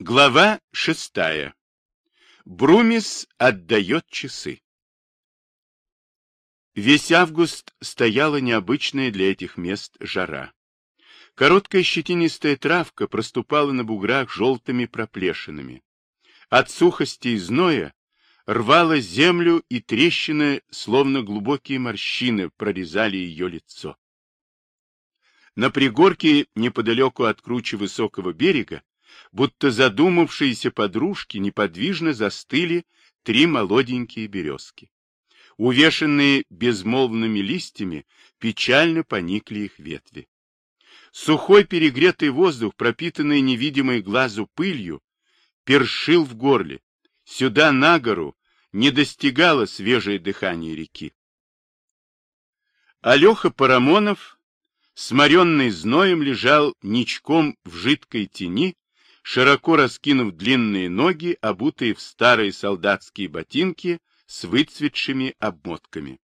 Глава шестая. Брумис отдает часы. Весь август стояла необычная для этих мест жара. Короткая щетинистая травка проступала на буграх желтыми проплешинами. От сухости и зноя рвала землю, и трещины, словно глубокие морщины, прорезали ее лицо. На пригорке, неподалеку от круче высокого берега, будто задумавшиеся подружки неподвижно застыли три молоденькие березки. Увешанные безмолвными листьями, печально поникли их ветви. Сухой перегретый воздух, пропитанный невидимой глазу пылью, першил в горле. Сюда, на гору, не достигало свежее дыхание реки. Алеха Парамонов, сморенный зноем, лежал ничком в жидкой тени, широко раскинув длинные ноги, обутые в старые солдатские ботинки с выцветшими обмотками.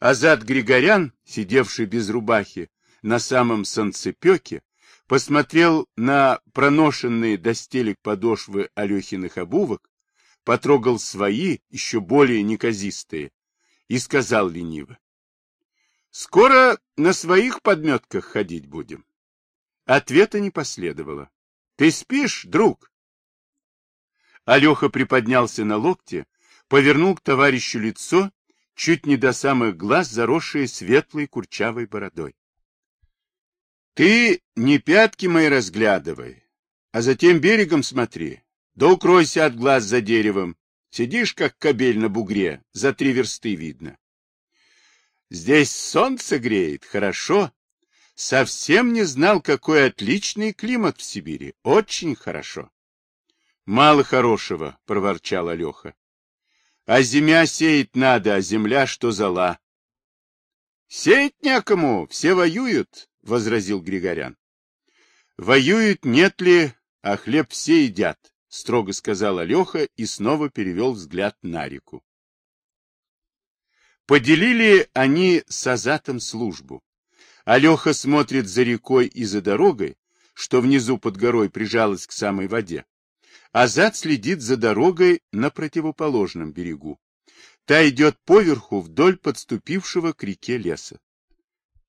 Азат Григорян, сидевший без рубахи на самом санцепеке, посмотрел на проношенные до стелек подошвы Алехиных обувок, потрогал свои, еще более неказистые, и сказал лениво. — Скоро на своих подметках ходить будем. Ответа не последовало. Ты спишь, друг? Алеха приподнялся на локте, повернул к товарищу лицо, чуть не до самых глаз, заросшее светлой курчавой бородой. Ты не пятки мои разглядывай, а затем берегом смотри, да укройся от глаз за деревом. Сидишь, как кобель на бугре, за три версты видно. Здесь солнце греет, хорошо, Совсем не знал, какой отличный климат в Сибири. Очень хорошо. Мало хорошего, проворчал Алеха. А земля сеять надо, а земля что зала. Сеять некому, все воюют, возразил Григорян. Воюют нет ли, а хлеб все едят, строго сказал Алеха и снова перевел взгляд на реку. Поделили они с Азатом службу. Алеха смотрит за рекой и за дорогой, что внизу под горой прижалась к самой воде. Азат следит за дорогой на противоположном берегу. Та идет поверху вдоль подступившего к реке леса.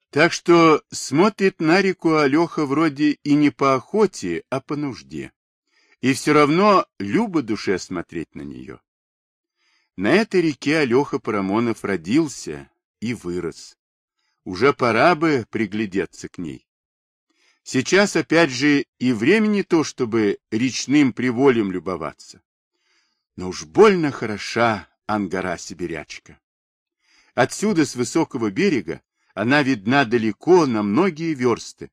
Так что смотрит на реку Алеха вроде и не по охоте, а по нужде. И все равно любо душе смотреть на нее. На этой реке Алеха Парамонов родился и вырос. Уже пора бы приглядеться к ней. Сейчас, опять же, и времени то, чтобы речным приволем любоваться. Но уж больно хороша Ангара-сибирячка. Отсюда, с высокого берега, она видна далеко на многие версты.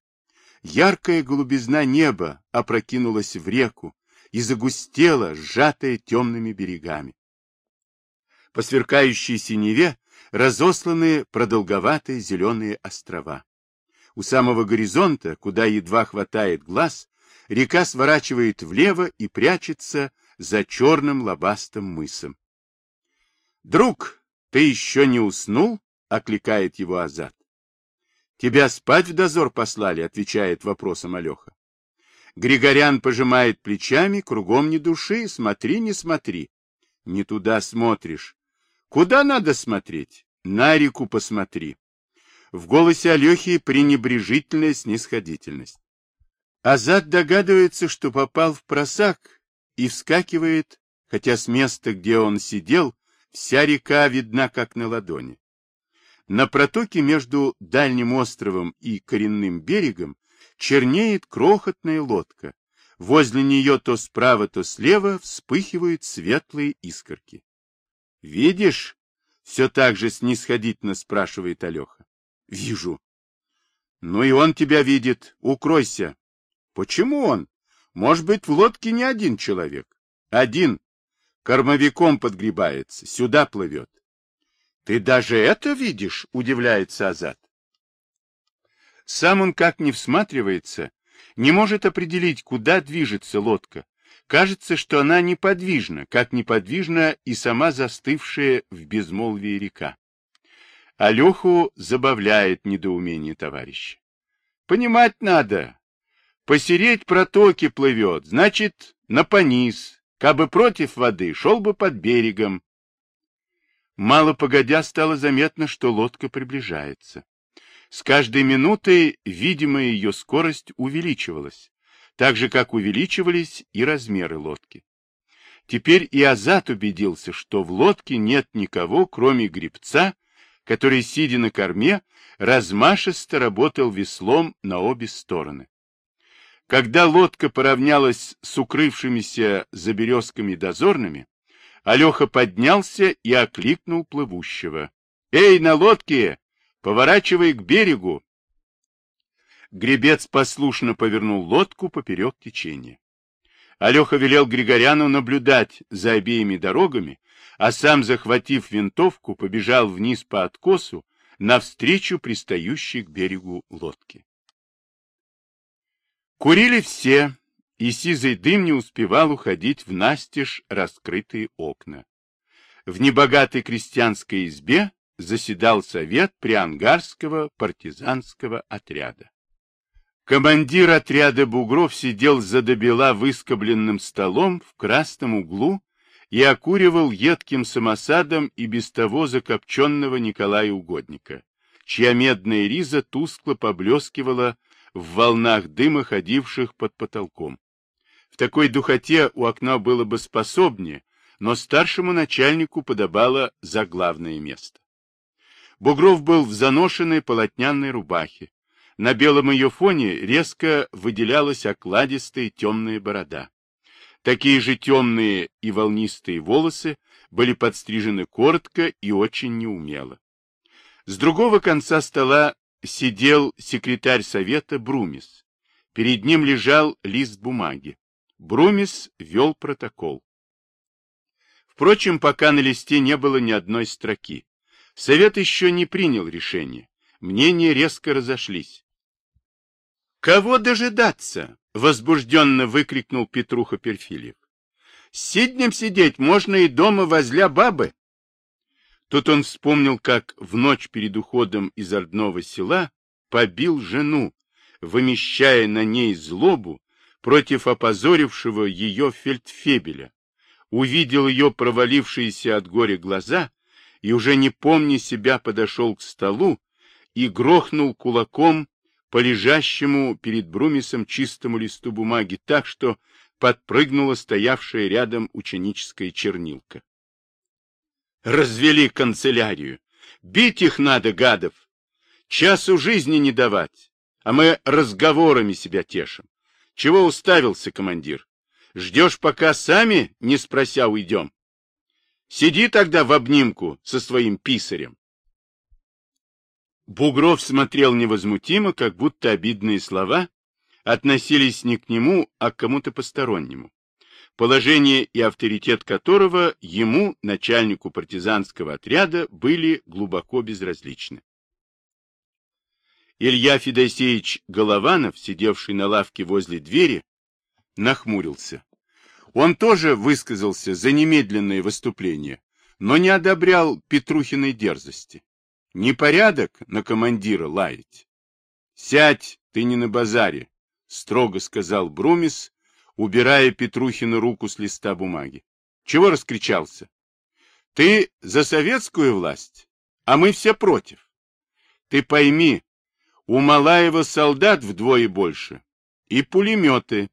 Яркая голубизна неба опрокинулась в реку и загустела, сжатая темными берегами. По сверкающей синеве разосланы продолговатые зеленые острова. У самого горизонта, куда едва хватает глаз, река сворачивает влево и прячется за черным лобастым мысом. «Друг, ты еще не уснул?» — окликает его Азат. «Тебя спать в дозор послали?» — отвечает вопросом Алеха. Григорян пожимает плечами, кругом ни души, смотри, не смотри. Не туда смотришь. Куда надо смотреть? На реку посмотри. В голосе Алехи пренебрежительная снисходительность. Азат догадывается, что попал в просак, и вскакивает, хотя с места, где он сидел, вся река видна как на ладони. На протоке между дальним островом и коренным берегом чернеет крохотная лодка. Возле нее то справа, то слева вспыхивают светлые искорки. Видишь? Все так же снисходительно спрашивает Алеха. Вижу. Ну и он тебя видит. Укройся. Почему он? Может быть, в лодке не один человек. Один. Кормовиком подгребается. Сюда плывет. Ты даже это видишь? Удивляется Азат. Сам он как не всматривается, не может определить, куда движется лодка, Кажется, что она неподвижна, как неподвижна и сама застывшая в безмолвии река. Алеху забавляет недоумение товарища. Понимать надо. Посереть протоки плывет, значит, на пониз. Кабы против воды, шел бы под берегом. Мало погодя стало заметно, что лодка приближается. С каждой минутой видимая ее скорость увеличивалась, так же, как увеличивались и размеры лодки. Теперь и Азат убедился, что в лодке нет никого, кроме гребца, который, сидя на корме, размашисто работал веслом на обе стороны. Когда лодка поравнялась с укрывшимися за березками дозорными, Алеха поднялся и окликнул плывущего. — Эй, на лодке! Поворачивай к берегу! Гребец послушно повернул лодку поперек течения. Алеха велел Григоряну наблюдать за обеими дорогами, а сам, захватив винтовку, побежал вниз по откосу навстречу пристающей к берегу лодки. Курили все, и сизый дым не успевал уходить в настежь раскрытые окна. В небогатой крестьянской избе заседал совет приангарского партизанского отряда. Командир отряда бугров сидел за добела выскобленным столом в красном углу и окуривал едким самосадом и без того закопченного Николая Угодника, чья медная риза тускло поблескивала в волнах дыма, ходивших под потолком. В такой духоте у окна было бы способнее, но старшему начальнику подобало заглавное место. Бугров был в заношенной полотняной рубахе. На белом ее фоне резко выделялась окладистая темная борода. Такие же темные и волнистые волосы были подстрижены коротко и очень неумело. С другого конца стола сидел секретарь совета Брумис. Перед ним лежал лист бумаги. Брумис вел протокол. Впрочем, пока на листе не было ни одной строки. Совет еще не принял решение. Мнения резко разошлись. «Кого дожидаться?» — возбужденно выкрикнул Петруха Перфильев. «Сиднем сидеть можно и дома возле бабы». Тут он вспомнил, как в ночь перед уходом из родного села побил жену, вымещая на ней злобу против опозорившего ее фельдфебеля, увидел ее провалившиеся от горя глаза и, уже не помня себя, подошел к столу и грохнул кулаком по лежащему перед Брумисом чистому листу бумаги так, что подпрыгнула стоявшая рядом ученическая чернилка. Развели канцелярию. Бить их надо, гадов. Часу жизни не давать, а мы разговорами себя тешим. Чего уставился, командир? Ждешь, пока сами, не спрося, уйдем? Сиди тогда в обнимку со своим писарем. Бугров смотрел невозмутимо, как будто обидные слова относились не к нему, а к кому-то постороннему, положение и авторитет которого ему, начальнику партизанского отряда, были глубоко безразличны. Илья Федосеевич Голованов, сидевший на лавке возле двери, нахмурился. Он тоже высказался за немедленное выступление, но не одобрял Петрухиной дерзости. Непорядок на командира лаять. — Сядь, ты не на базаре, — строго сказал Брумис, убирая Петрухину руку с листа бумаги. — Чего раскричался? — Ты за советскую власть, а мы все против. Ты пойми, у Малаева солдат вдвое больше. И пулеметы,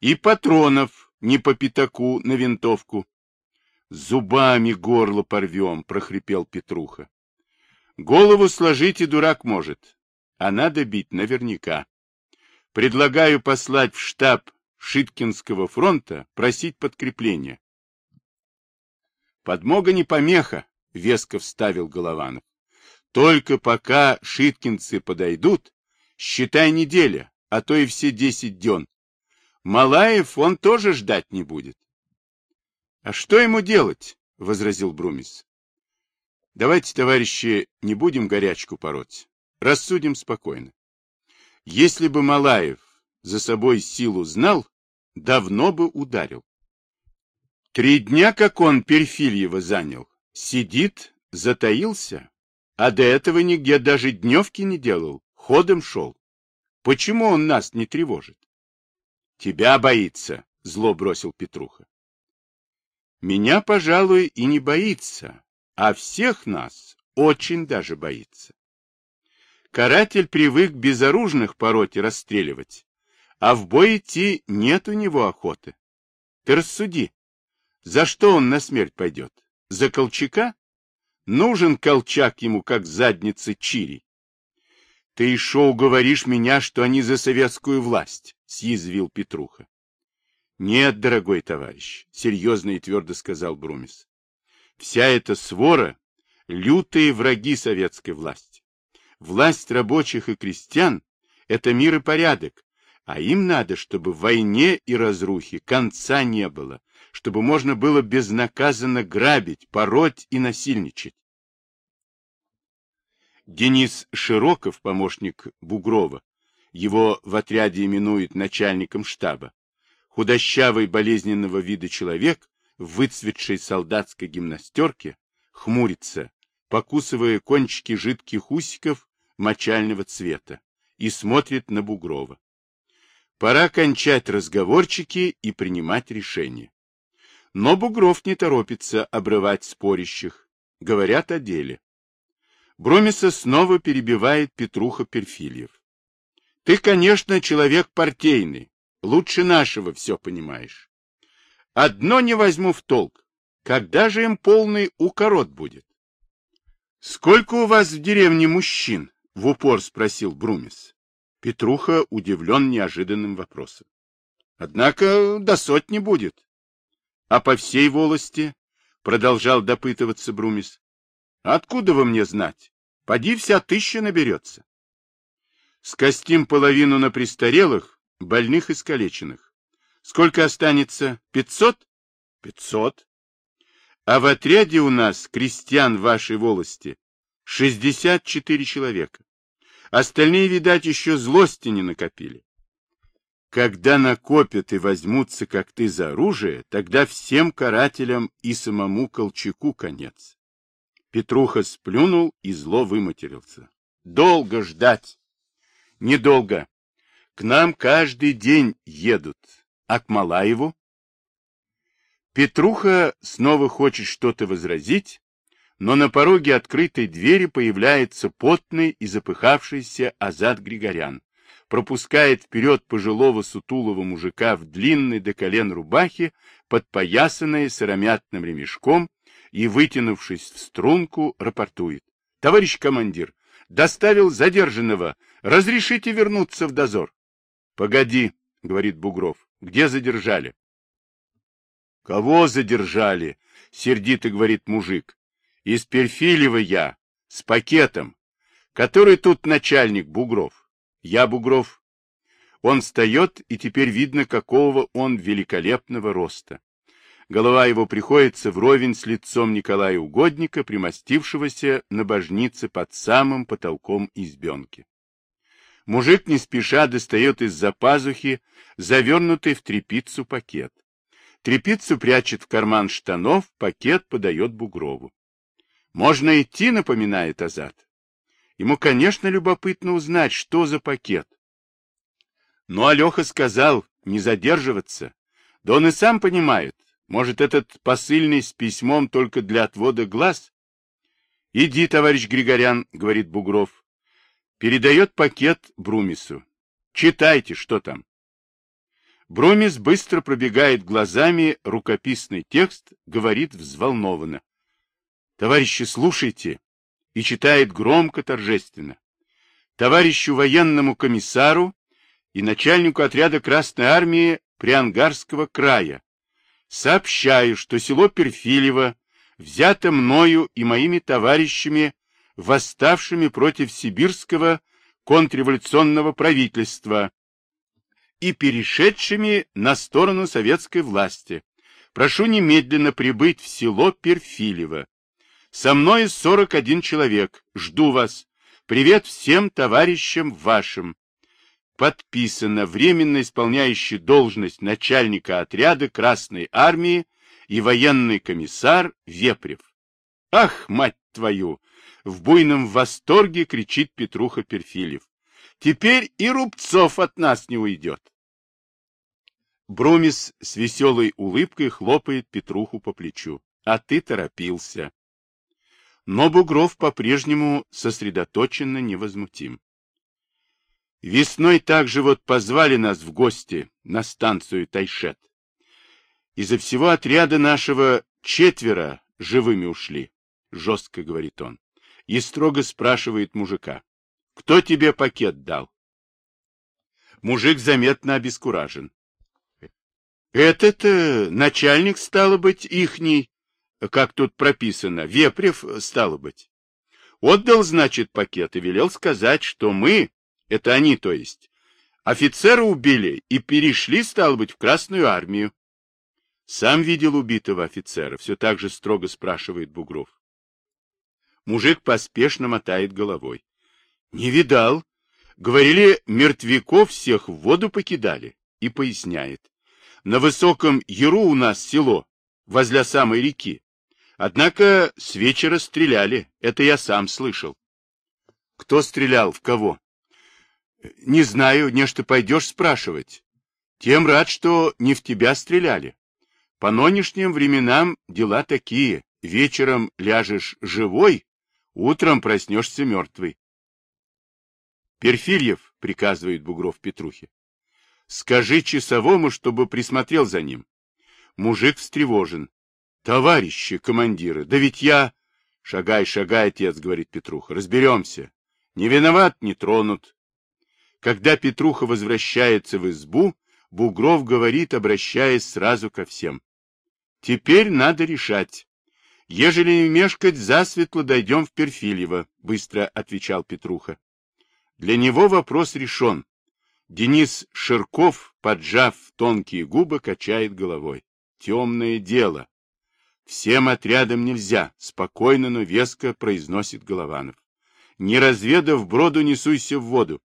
и патронов не по пятаку на винтовку. Зубами горло порвем, прохрипел Петруха. Голову сложить и дурак может, а надо бить наверняка. Предлагаю послать в штаб Шиткинского фронта просить подкрепления. Подмога не помеха, веско вставил Голованов. Только пока шиткинцы подойдут, считай неделя, а то и все десять дён. Малаев он тоже ждать не будет. — А что ему делать? — возразил Брумис. — Давайте, товарищи, не будем горячку пороть. Рассудим спокойно. Если бы Малаев за собой силу знал, давно бы ударил. Три дня, как он Перфильева занял, сидит, затаился, а до этого нигде даже дневки не делал, ходом шел. Почему он нас не тревожит? Тебя боится, зло бросил Петруха. Меня, пожалуй, и не боится, а всех нас очень даже боится. Каратель привык безоружных пороть и расстреливать, а в бой идти нет у него охоты. Ты рассуди, за что он на смерть пойдет? За Колчака? Нужен Колчак ему, как задница Чири. Ты и шоу говоришь меня, что они за советскую власть, съязвил Петруха. Нет, дорогой товарищ, серьезно и твердо сказал Брумис. Вся эта свора — лютые враги советской власти. Власть рабочих и крестьян — это мир и порядок, а им надо, чтобы в войне и разрухе конца не было, чтобы можно было безнаказанно грабить, пороть и насильничать. Денис Широков, помощник Бугрова, его в отряде именуют начальником штаба, худощавый болезненного вида человек в выцветшей солдатской гимнастерке, хмурится, покусывая кончики жидких усиков мочального цвета, и смотрит на Бугрова. Пора кончать разговорчики и принимать решения. Но Бугров не торопится обрывать спорящих. Говорят о деле. Бромиса снова перебивает Петруха Перфильев. Ты, конечно, человек партийный, лучше нашего все понимаешь. Одно не возьму в толк. Когда же им полный укорот будет? Сколько у вас в деревне мужчин? В упор спросил Брумис. Петруха удивлен неожиданным вопросом. Однако до сотни будет. А по всей волости? Продолжал допытываться Брумис. Откуда вы мне знать? Поди вся тысяча наберется. Скостим половину на престарелых, больных и скалеченных. Сколько останется? Пятьсот? Пятьсот. А в отряде у нас, крестьян вашей волости, шестьдесят четыре человека. Остальные, видать, еще злости не накопили. Когда накопят и возьмутся, как ты, за оружие, тогда всем карателям и самому Колчаку конец. Петруха сплюнул и зло выматерился. Долго ждать. Недолго. К нам каждый день едут. А к Малаеву? Петруха снова хочет что-то возразить, но на пороге открытой двери появляется потный и запыхавшийся Азат Григорян, пропускает вперед пожилого сутулого мужика в длинной до колен рубахе, подпоясанной сыромятным ремешком, и, вытянувшись в струнку, рапортует. — Товарищ командир, доставил задержанного. Разрешите вернуться в дозор? — Погоди, — говорит Бугров. — Где задержали? — Кого задержали? — сердито говорит мужик. — Из Перфилева я, с пакетом. Который тут начальник Бугров? Я Бугров. Он встает, и теперь видно, какого он великолепного роста. Голова его приходится вровень с лицом Николая Угодника, примостившегося на божнице под самым потолком избенки. Мужик не спеша достает из-за пазухи завернутый в трепицу пакет. Трепицу прячет в карман штанов, пакет подает Бугрову. «Можно идти», — напоминает Азат. Ему, конечно, любопытно узнать, что за пакет. Но Алеха сказал не задерживаться. Да он и сам понимает, может, этот посыльный с письмом только для отвода глаз? — Иди, товарищ Григорян, — говорит Бугров. Передает пакет Брумису. Читайте, что там. Брумис быстро пробегает глазами рукописный текст, говорит взволнованно. — Товарищи, слушайте! И читает громко, торжественно. Товарищу военному комиссару и начальнику отряда Красной Армии Приангарского края сообщаю, что село Перфилево взято мною и моими товарищами, восставшими против сибирского контрреволюционного правительства и перешедшими на сторону советской власти. Прошу немедленно прибыть в село Перфилево. Со мной 41 человек. Жду вас. Привет всем товарищам вашим подписано временно исполняющий должность начальника отряда Красной Армии и военный комиссар Вепрев. Ах, мать твою! В буйном восторге кричит Петруха Перфильев. Теперь и Рубцов от нас не уйдет. Брумис с веселой улыбкой хлопает Петруху по плечу. А ты торопился. Но Бугров по-прежнему сосредоточенно невозмутим. Весной также вот позвали нас в гости на станцию Тайшет. Изо всего отряда нашего четверо живыми ушли, жестко говорит он, и строго спрашивает мужика. Кто тебе пакет дал? Мужик заметно обескуражен. Этот э, начальник, стало быть, ихний, как тут прописано, Вепрев, стало быть. Отдал, значит, пакет и велел сказать, что мы, это они, то есть, офицера убили и перешли, стало быть, в Красную армию. Сам видел убитого офицера, все так же строго спрашивает Бугров. Мужик поспешно мотает головой. Не видал. Говорили, мертвяков всех в воду покидали. И поясняет. На высоком Яру у нас село, возле самой реки. Однако с вечера стреляли, это я сам слышал. Кто стрелял, в кого? Не знаю, нечто пойдешь спрашивать. Тем рад, что не в тебя стреляли. По нынешним временам дела такие. Вечером ляжешь живой, утром проснешься мертвый. Перфильев, приказывает Бугров Петрухе. Скажи часовому, чтобы присмотрел за ним. Мужик встревожен. Товарищи командиры, да ведь я... Шагай, шагай, отец, говорит Петруха, разберемся. Не виноват, не тронут. Когда Петруха возвращается в избу, Бугров говорит, обращаясь сразу ко всем. Теперь надо решать. Ежели не мешкать, засветло дойдем в Перфильево, быстро отвечал Петруха. Для него вопрос решен. Денис Ширков, поджав тонкие губы, качает головой. Темное дело. Всем отрядам нельзя, спокойно, но веско произносит Голованов. Не разведав броду, не суйся в воду.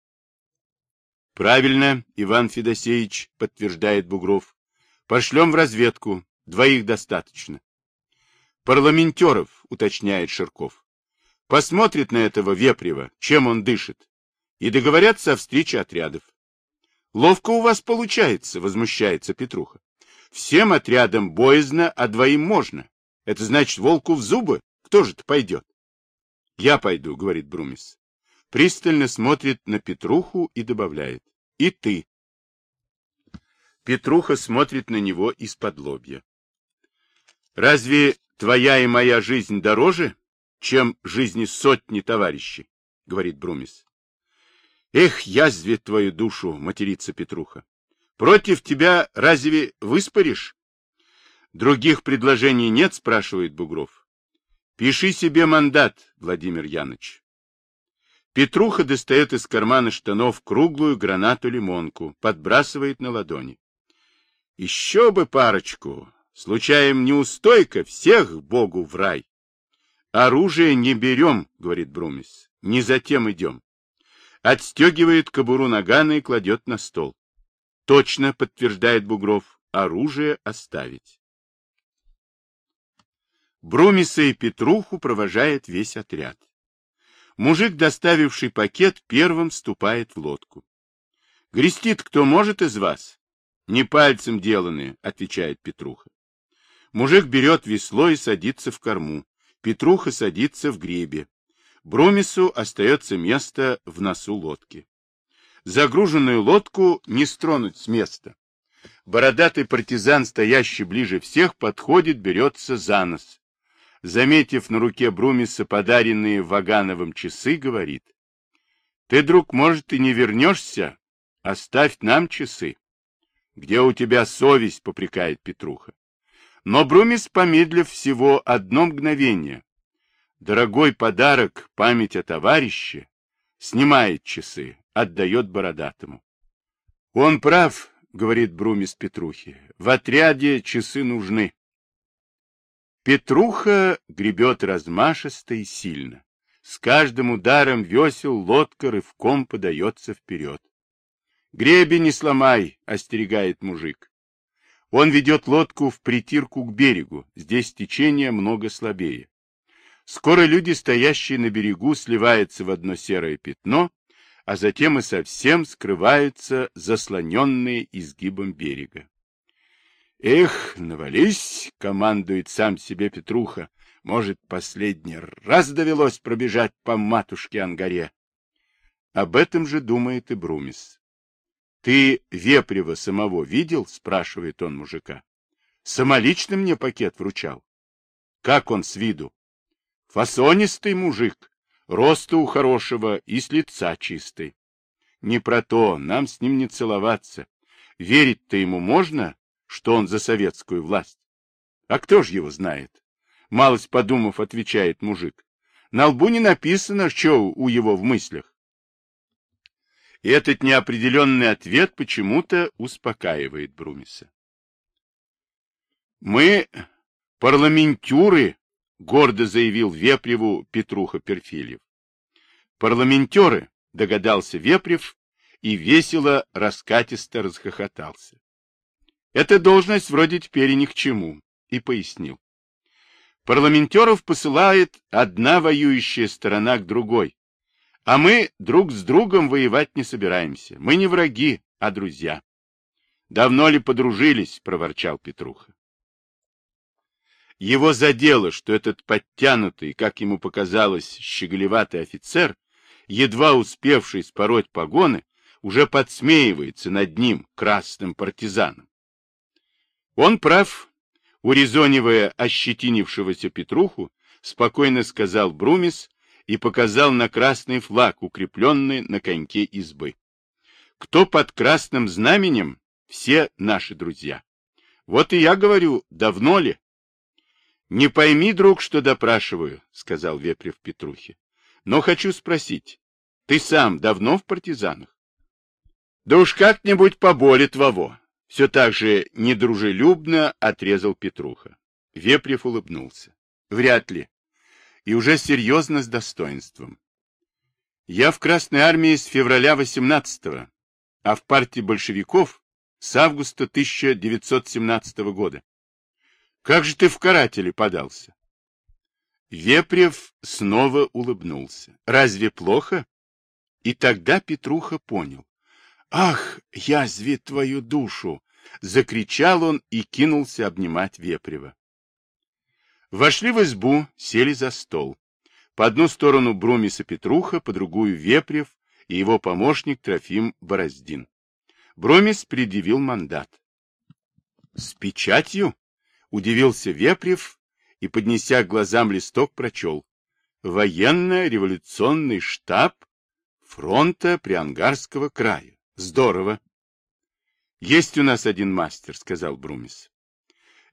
Правильно, Иван Федосеевич, подтверждает Бугров. Пошлем в разведку, двоих достаточно. Парламентеров, уточняет Ширков. Посмотрит на этого Вепрева, чем он дышит и договорятся о встрече отрядов. Ловко у вас получается, возмущается Петруха. Всем отрядам боязно, а двоим можно. Это значит, волку в зубы? Кто же-то пойдет? Я пойду, говорит Брумис. Пристально смотрит на Петруху и добавляет. И ты. Петруха смотрит на него из-под лобья. Разве твоя и моя жизнь дороже, чем жизни сотни товарищей? Говорит Брумис. Эх, язве твою душу, матерится Петруха. Против тебя разве выспоришь? Других предложений нет, спрашивает Бугров. Пиши себе мандат, Владимир Яныч. Петруха достает из кармана штанов круглую гранату-лимонку, подбрасывает на ладони. Еще бы парочку. Случаем неустойка, всех Богу в рай. Оружие не берем, говорит Брумис. Не затем идем отстегивает кобуру нагана и кладет на стол. Точно, подтверждает Бугров, оружие оставить. Брумиса и Петруху провожает весь отряд. Мужик, доставивший пакет, первым вступает в лодку. — Грестит кто может из вас? — Не пальцем деланы, — отвечает Петруха. Мужик берет весло и садится в корму. Петруха садится в гребе. Брумису остается место в носу лодки. Загруженную лодку не стронуть с места. Бородатый партизан, стоящий ближе всех, подходит, берется за нос. Заметив на руке Брумиса подаренные Вагановым часы, говорит. Ты, друг, может, и не вернешься? Оставь нам часы. Где у тебя совесть, попрекает Петруха. Но Брумис, помедлив всего одно мгновение, Дорогой подарок, память о товарище, снимает часы, отдает бородатому. Он прав, говорит Брумис Петрухе, в отряде часы нужны. Петруха гребет размашисто и сильно. С каждым ударом весел лодка рывком подается вперед. Греби не сломай, остерегает мужик. Он ведет лодку в притирку к берегу, здесь течение много слабее. Скоро люди, стоящие на берегу, сливаются в одно серое пятно, а затем и совсем скрываются заслоненные изгибом берега. Эх, навались, командует сам себе Петруха. Может, последний раз довелось пробежать по матушке Ангаре. Об этом же думает и Брумис. Ты Вепрева самого видел? спрашивает он мужика. Самолично мне пакет вручал. Как он с виду? Фасонистый мужик, роста у хорошего и с лица чистый. Не про то, нам с ним не целоваться. Верить-то ему можно, что он за советскую власть? А кто ж его знает? Малость подумав, отвечает мужик. На лбу не написано, что у его в мыслях. И этот неопределенный ответ почему-то успокаивает Брумиса. Мы парламентюры, гордо заявил Вепреву Петруха Перфильев. Парламентеры, догадался Вепрев и весело раскатисто расхохотался. Эта должность вроде теперь ни к чему, и пояснил. Парламентеров посылает одна воюющая сторона к другой, а мы друг с другом воевать не собираемся. Мы не враги, а друзья. Давно ли подружились, проворчал Петруха. Его задело, что этот подтянутый, как ему показалось, щеголеватый офицер, едва успевший спороть погоны, уже подсмеивается над ним, красным партизаном. Он прав, урезонивая ощетинившегося Петруху, спокойно сказал Брумис и показал на красный флаг, укрепленный на коньке избы. Кто под красным знаменем, все наши друзья. Вот и я говорю, давно ли? Не пойми, друг, что допрашиваю, сказал Вепрев Петрухе. Но хочу спросить, ты сам давно в партизанах? Да уж как-нибудь поболит Вово. Все так же недружелюбно отрезал Петруха. Вепрев улыбнулся. Вряд ли. И уже серьезно с достоинством. Я в Красной армии с февраля 18-го, а в партии большевиков с августа 1917 года. Как же ты в каратели подался? Вепрев снова улыбнулся. Разве плохо? И тогда Петруха понял. Ах, язви твою душу! Закричал он и кинулся обнимать Вепрева. Вошли в избу, сели за стол. По одну сторону Брумис и Петруха, по другую Вепрев и его помощник Трофим Бороздин. Брумис предъявил мандат. — С печатью? Удивился Вепрев и, поднеся к глазам листок, прочел. Военно-революционный штаб фронта Приангарского края. Здорово. Есть у нас один мастер, сказал Брумис.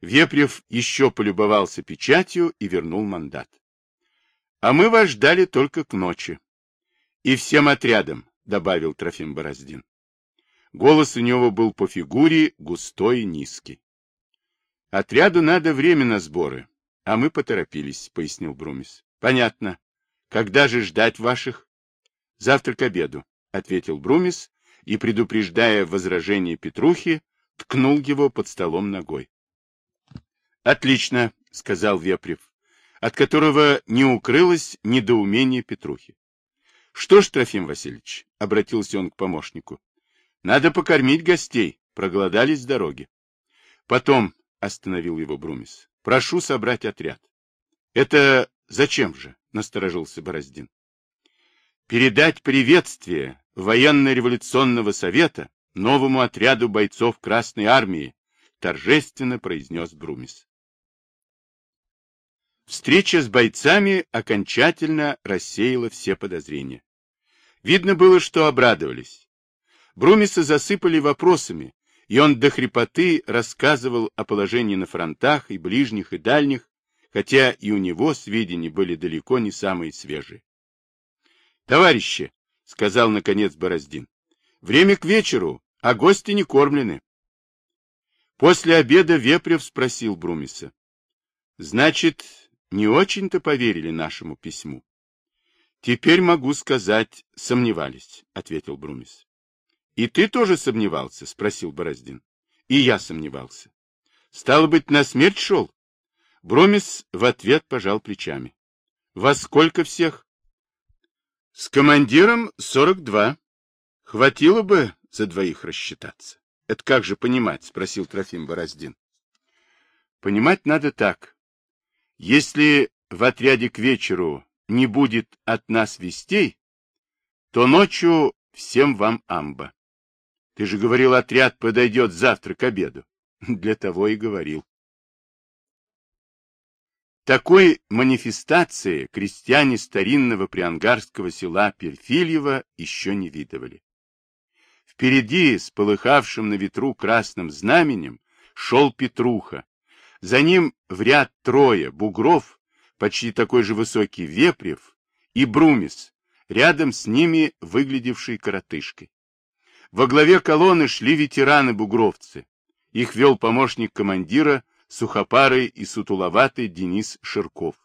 Вепрев еще полюбовался печатью и вернул мандат. А мы вас ждали только к ночи. И всем отрядом, добавил Трофим Бороздин. Голос у него был по фигуре густой и низкий. Отряду надо время на сборы, а мы поторопились, пояснил Брумис. Понятно. Когда же ждать ваших? Завтра к обеду, ответил Брумис и, предупреждая возражение Петрухи, ткнул его под столом ногой. Отлично, сказал Вепрев, от которого не укрылось недоумение Петрухи. Что ж, Трофим Васильевич, обратился он к помощнику, надо покормить гостей, проголодались с дороги. Потом, — остановил его Брумис. — Прошу собрать отряд. — Это зачем же? — насторожился Бороздин. — Передать приветствие военно-революционного совета новому отряду бойцов Красной Армии, — торжественно произнес Брумис. Встреча с бойцами окончательно рассеяла все подозрения. Видно было, что обрадовались. Брумиса засыпали вопросами, и он до хрипоты рассказывал о положении на фронтах и ближних, и дальних, хотя и у него сведения были далеко не самые свежие. «Товарищи!» — сказал наконец Бороздин. «Время к вечеру, а гости не кормлены». После обеда Вепрев спросил Брумиса. «Значит, не очень-то поверили нашему письму?» «Теперь могу сказать, сомневались», — ответил Брумис. — И ты тоже сомневался? — спросил Бороздин. — И я сомневался. — Стало быть, на смерть шел? Бромис в ответ пожал плечами. — Во сколько всех? — С командиром сорок два. Хватило бы за двоих рассчитаться. — Это как же понимать? — спросил Трофим Бороздин. Понимать надо так. Если в отряде к вечеру не будет от нас вестей, то ночью всем вам амба. Ты же говорил, отряд подойдет завтра к обеду. Для того и говорил. Такой манифестации крестьяне старинного приангарского села Перфильева еще не видывали. Впереди, с полыхавшим на ветру красным знаменем, шел Петруха. За ним в ряд трое бугров, почти такой же высокий Вепрев и Брумис, рядом с ними выглядевший коротышкой. Во главе колонны шли ветераны-бугровцы. Их вел помощник командира, сухопарый и сутуловатый Денис Ширков.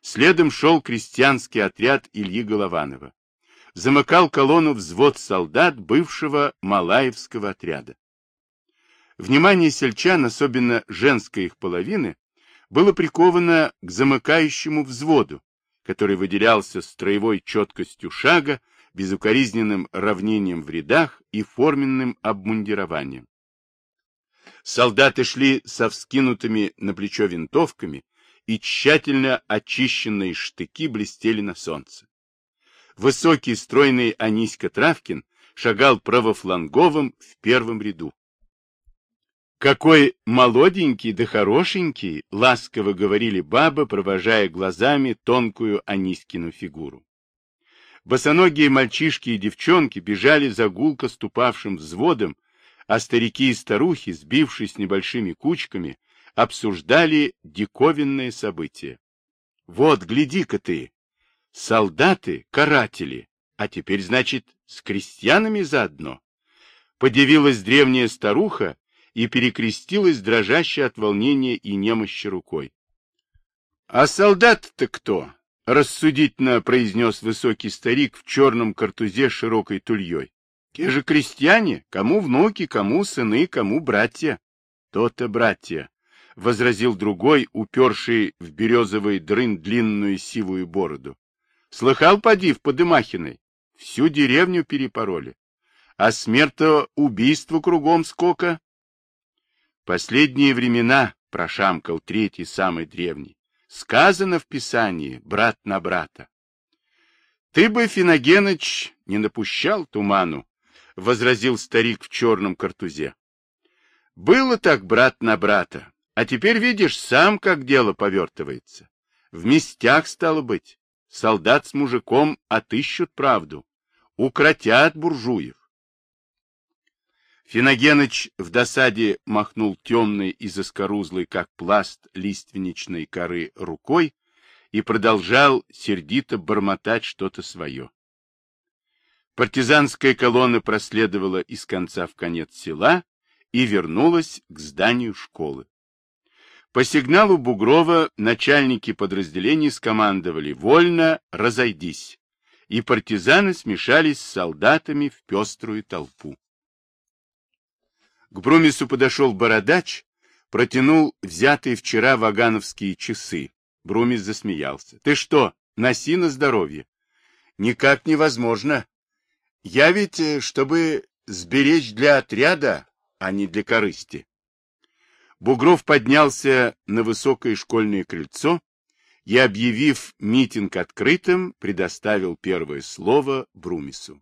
Следом шел крестьянский отряд Ильи Голованова. Замыкал колонну взвод солдат бывшего Малаевского отряда. Внимание сельчан, особенно женской их половины, было приковано к замыкающему взводу, который выделялся строевой четкостью шага, безукоризненным равнением в рядах и форменным обмундированием. Солдаты шли со вскинутыми на плечо винтовками, и тщательно очищенные штыки блестели на солнце. Высокий стройный Аниська Травкин шагал правофланговым в первом ряду. Какой молоденький да хорошенький, ласково говорили бабы, провожая глазами тонкую Аниськину фигуру. Босоногие мальчишки и девчонки бежали за гулко ступавшим взводом, а старики и старухи, сбившись небольшими кучками, обсуждали диковинные события. Вот, гляди-ка ты, солдаты, каратели, а теперь, значит, с крестьянами заодно. Подивилась древняя старуха и перекрестилась, дрожащей от волнения и немощи рукой. — А солдат-то кто? — рассудительно произнес высокий старик в черном картузе с широкой тульей. — Те же крестьяне, кому внуки, кому сыны, кому братья. То — То-то братья, — возразил другой, уперший в березовый дрын длинную сивую бороду. — Слыхал, поди, в Подымахиной? Всю деревню перепороли. А смерть-то убийство кругом сколько? Последние времена, прошамкал третий, самый древний, сказано в Писании, брат на брата. Ты бы, Финогеныч, не напущал туману, возразил старик в черном картузе. Было так брат на брата, а теперь видишь сам, как дело повертывается. В местях, стало быть, солдат с мужиком отыщут правду, укротят буржуев. Финогеныч в досаде махнул темной и заскорузлой, как пласт лиственничной коры, рукой и продолжал сердито бормотать что-то свое. Партизанская колонна проследовала из конца в конец села и вернулась к зданию школы. По сигналу Бугрова начальники подразделений скомандовали «Вольно, разойдись!» и партизаны смешались с солдатами в пеструю толпу. К Брумису подошел бородач, протянул взятые вчера вагановские часы. Брумис засмеялся. — Ты что, носи на здоровье? — Никак невозможно. Я ведь, э, чтобы сберечь для отряда, а не для корысти. Бугров поднялся на высокое школьное крыльцо и, объявив митинг открытым, предоставил первое слово Брумису.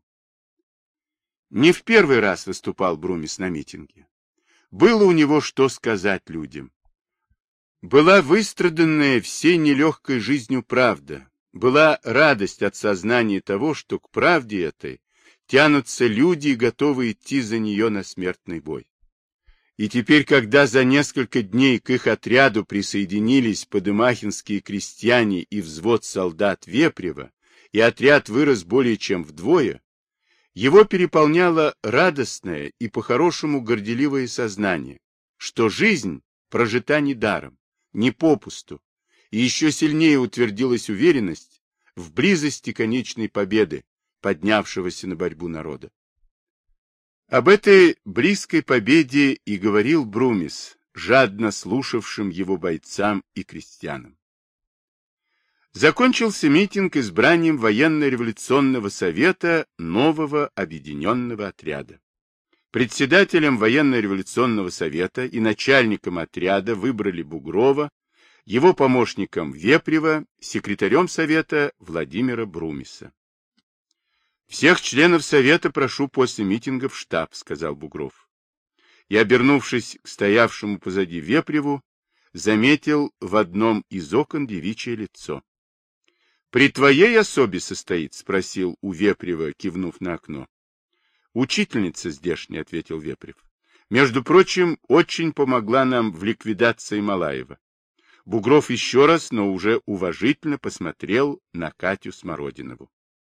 Не в первый раз выступал Брумис на митинге. Было у него что сказать людям. Была выстраданная всей нелегкой жизнью правда, была радость от сознания того, что к правде этой тянутся люди, готовые идти за нее на смертный бой. И теперь, когда за несколько дней к их отряду присоединились подымахинские крестьяне и взвод солдат Вепрева, и отряд вырос более чем вдвое, его переполняло радостное и по-хорошему горделивое сознание, что жизнь прожита недаром, не попусту, и еще сильнее утвердилась уверенность в близости конечной победы, поднявшегося на борьбу народа. Об этой близкой победе и говорил Брумис, жадно слушавшим его бойцам и крестьянам. Закончился митинг избранием военно-революционного совета нового объединенного отряда. Председателем военно-революционного совета и начальником отряда выбрали Бугрова, его помощником Вепрева, секретарем совета Владимира Брумиса. «Всех членов совета прошу после митинга в штаб», — сказал Бугров. И, обернувшись к стоявшему позади Вепреву, заметил в одном из окон девичье лицо. «При твоей особе состоит?» — спросил у Вепрева, кивнув на окно. «Учительница здешняя», — ответил Вепрев. «Между прочим, очень помогла нам в ликвидации Малаева». Бугров еще раз, но уже уважительно посмотрел на Катю Смородинову.